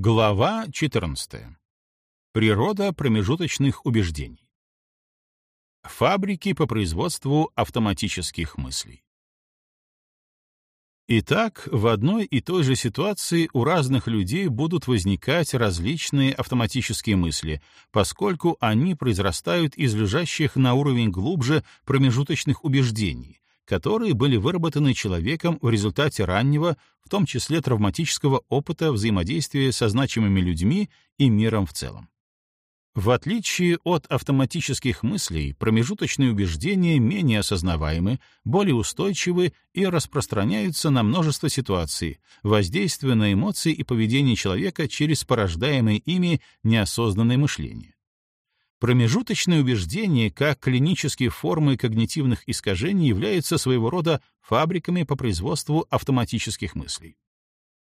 Глава 14. Природа промежуточных убеждений. Фабрики по производству автоматических мыслей. Итак, в одной и той же ситуации у разных людей будут возникать различные автоматические мысли, поскольку они произрастают из лежащих на уровень глубже промежуточных убеждений, которые были выработаны человеком в результате раннего, в том числе травматического опыта взаимодействия со значимыми людьми и миром в целом. В отличие от автоматических мыслей, промежуточные убеждения менее осознаваемы, более устойчивы и распространяются на множество ситуаций, воздействуя на эмоции и поведение человека через порождаемое ими неосознанное мышление. Промежуточные убеждения, как клинические формы когнитивных искажений, являются своего рода фабриками по производству автоматических мыслей.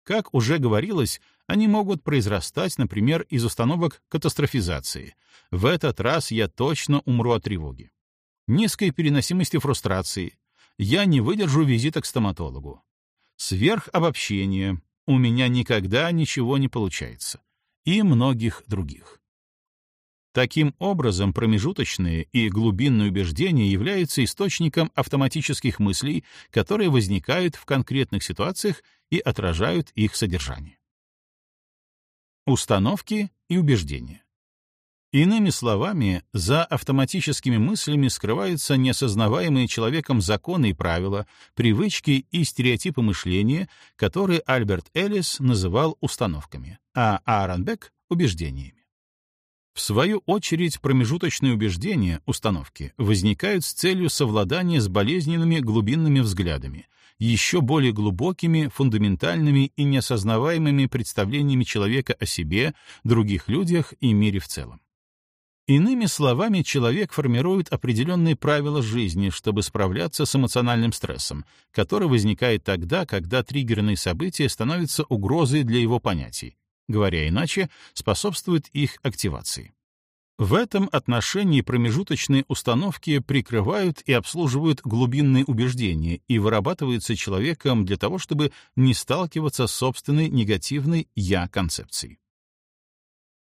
Как уже говорилось, они могут произрастать, например, из установок катастрофизации. В этот раз я точно умру от тревоги. Низкой переносимости фрустрации. Я не выдержу визита к стоматологу. Сверхобобщение. У меня никогда ничего не получается. И многих других. Таким образом, промежуточные и глубинные убеждения являются источником автоматических мыслей, которые возникают в конкретных ситуациях и отражают их содержание. Установки и убеждения. Иными словами, за автоматическими мыслями скрываются неосознаваемые человеком законы и правила, привычки и стереотипы мышления, которые Альберт Эллис называл установками, а Аарон Бек — убеждениями. В свою очередь, промежуточные убеждения, установки, возникают с целью совладания с болезненными глубинными взглядами, еще более глубокими, фундаментальными и неосознаваемыми представлениями человека о себе, других людях и мире в целом. Иными словами, человек формирует определенные правила жизни, чтобы справляться с эмоциональным стрессом, который возникает тогда, когда триггерные события становятся угрозой для его понятий, говоря иначе, способствует их активации. В этом отношении промежуточные установки прикрывают и обслуживают глубинные убеждения и вырабатываются человеком для того, чтобы не сталкиваться с собственной негативной «я-концепцией».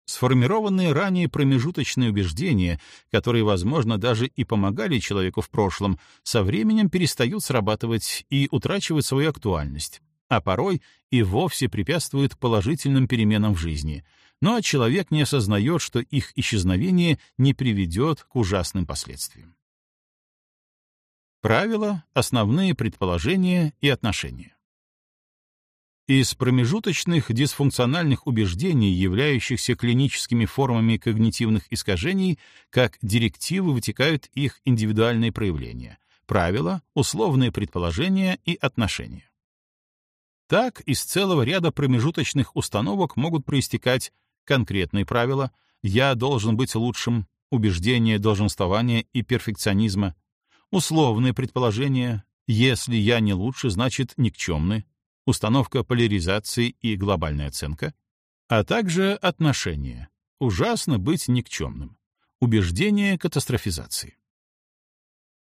Сформированные ранее промежуточные убеждения, которые, возможно, даже и помогали человеку в прошлом, со временем перестают срабатывать и утрачивают свою актуальность, а порой и вовсе препятствуют положительным переменам в жизни, но человек не осознает, что их исчезновение не приведет к ужасным последствиям. Правила, основные предположения и отношения. Из промежуточных дисфункциональных убеждений, являющихся клиническими формами когнитивных искажений, как директивы вытекают их индивидуальные проявления, правила, условные предположения и отношения. Так из целого ряда промежуточных установок могут проистекать конкретные правила. «я должен быть лучшим», убеждение долженствования и перфекционизма, условные предположения. «если я не лучше, значит никчемный», установка поляризации и глобальная оценка, а также отношения. «ужасно быть никчемным», убеждение катастрофизации.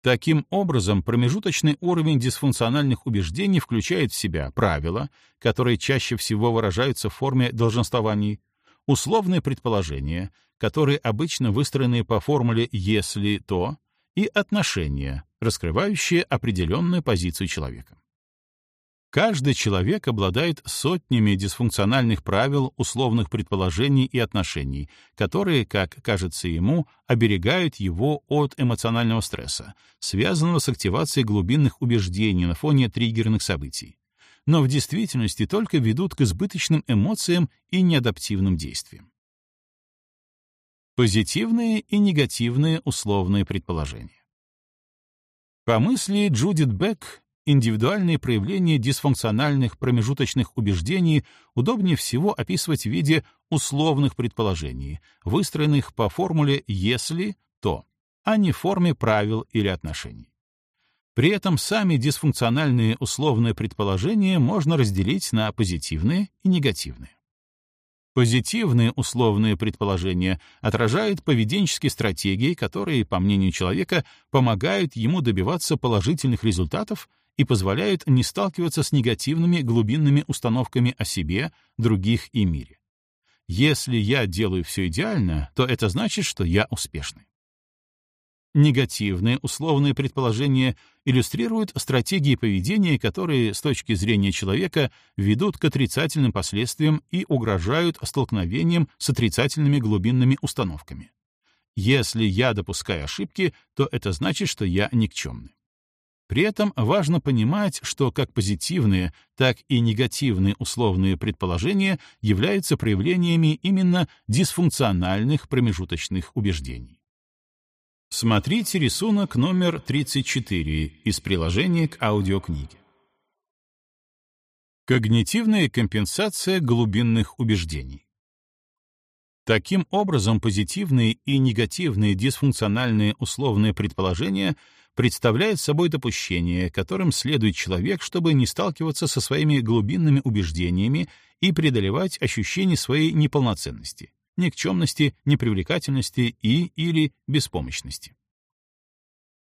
Таким образом, промежуточный уровень дисфункциональных убеждений включает в себя правила, которые чаще всего выражаются в форме долженствований, условные предположения, которые обычно выстроены по формуле «если то», и отношения, раскрывающие определенную позицию человека. Каждый человек обладает сотнями дисфункциональных правил, условных предположений и отношений, которые, как кажется ему, оберегают его от эмоционального стресса, связанного с активацией глубинных убеждений на фоне триггерных событий, но в действительности только ведут к избыточным эмоциям и неадаптивным действиям. Позитивные и негативные условные предположения. По мысли Джудит Бек, индивидуальные проявления дисфункциональных промежуточных убеждений удобнее всего описывать в виде условных предположений, выстроенных по формуле «если», «то», а не в форме правил или отношений. При этом сами дисфункциональные условные предположения можно разделить на позитивные и негативные. Позитивные условные предположения отражают поведенческие стратегии, которые, по мнению человека, помогают ему добиваться положительных результатов и позволяют не сталкиваться с негативными глубинными установками о себе, других и мире. Если я делаю все идеально, то это значит, что я успешный. Негативные условные предположения иллюстрируют стратегии поведения, которые, с точки зрения человека, ведут к отрицательным последствиям и угрожают столкновением с отрицательными глубинными установками. Если я допускаю ошибки, то это значит, что я никчемный. При этом важно понимать, что как позитивные, так и негативные условные предположения являются проявлениями именно дисфункциональных промежуточных убеждений. Смотрите рисунок номер 34 из приложения к аудиокниге. Когнитивная компенсация глубинных убеждений. Таким образом, позитивные и негативные дисфункциональные условные предположения представляют собой допущения, которым следует человек, чтобы не сталкиваться со своими глубинными убеждениями и преодолевать ощущение своей неполноценности, никчемности, непривлекательности и или беспомощности.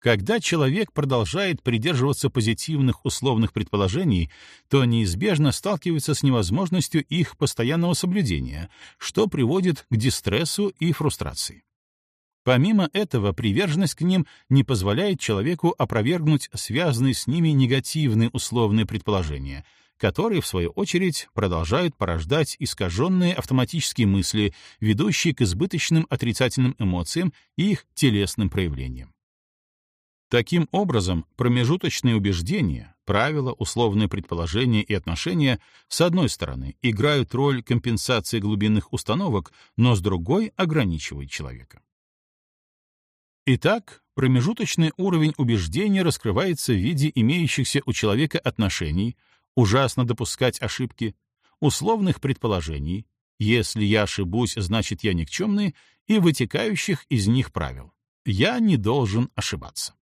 Когда человек продолжает придерживаться позитивных условных предположений, то неизбежно сталкивается с невозможностью их постоянного соблюдения, что приводит к дистрессу и фрустрации. Помимо этого, приверженность к ним не позволяет человеку опровергнуть связанные с ними негативные условные предположения, которые, в свою очередь, продолжают порождать искаженные автоматические мысли, ведущие к избыточным отрицательным эмоциям и их телесным проявлениям. Таким образом, промежуточные убеждения, правила, условные предположения и отношения, с одной стороны, играют роль компенсации глубинных установок, но с другой ограничивают человека. Итак, промежуточный уровень убеждения раскрывается в виде имеющихся у человека отношений, ужасно допускать ошибки, условных предположений, если я ошибусь, значит я никчемный, и вытекающих из них правил. Я не должен ошибаться.